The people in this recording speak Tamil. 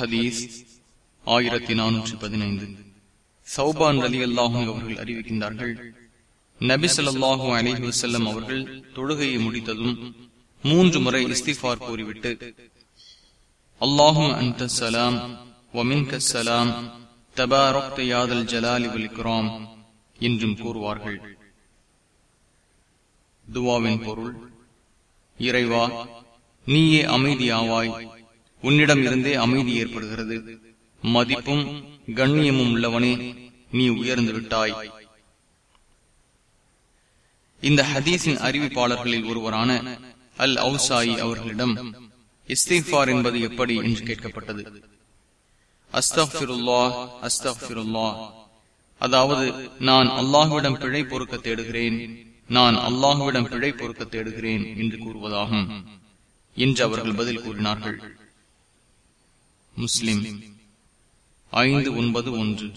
ஹதீஸ் ஆயிரத்தி நானூற்றி பதினைந்து. சௌபான் அலி அல்லாஹும் அவர்கள் அறிவிக்கின்றார்கள் நபி சொல்லாஹு அலிஹி வசல்லம் அவர்கள் தொழுகையை முடித்ததும் மூன்று முறை இஸ்திஃபார் கூறிவிட்டு அல்லாஹும் அந்த சலாம் வமின்க சலாம் தபாரக்த யாதல் ஜலாலி வலிக்ராம் என்றும் கூறுவார்கள். துவாவின் பொருள் இறைவா நீயே அமைதியாவாய் உன்னிடம் இருந்தே அமைதி ஏற்படுகிறது. மதிப்பும் கண்ணியமும் உள்ளவனே நீ உயர்ந்து விட்டாய். இந்த ஹதீஸின் அறிவிப்பாளர்களில் ஒருவரான அல் அவுசாயி அவர்களிடம் இஸ்திஃபார் என்பது எப்படி? என்று கேட்கப்பட்டது. அஸ்தபிருல்லா அஸ்தபிருல்லா அதாவது நான் அல்லாஹுவிடம் பிழை பொறுக்க தேடுகிறேன் நான் அல்லாஹுவிடம் பிழை பொறுக்க தேடுகிறேன் என்று கூறுவதாகும். என்று அவர்கள் பதில் கூறினார்கள். முஸ்லிம். ஐந்து ஒன்பது ஒன்று.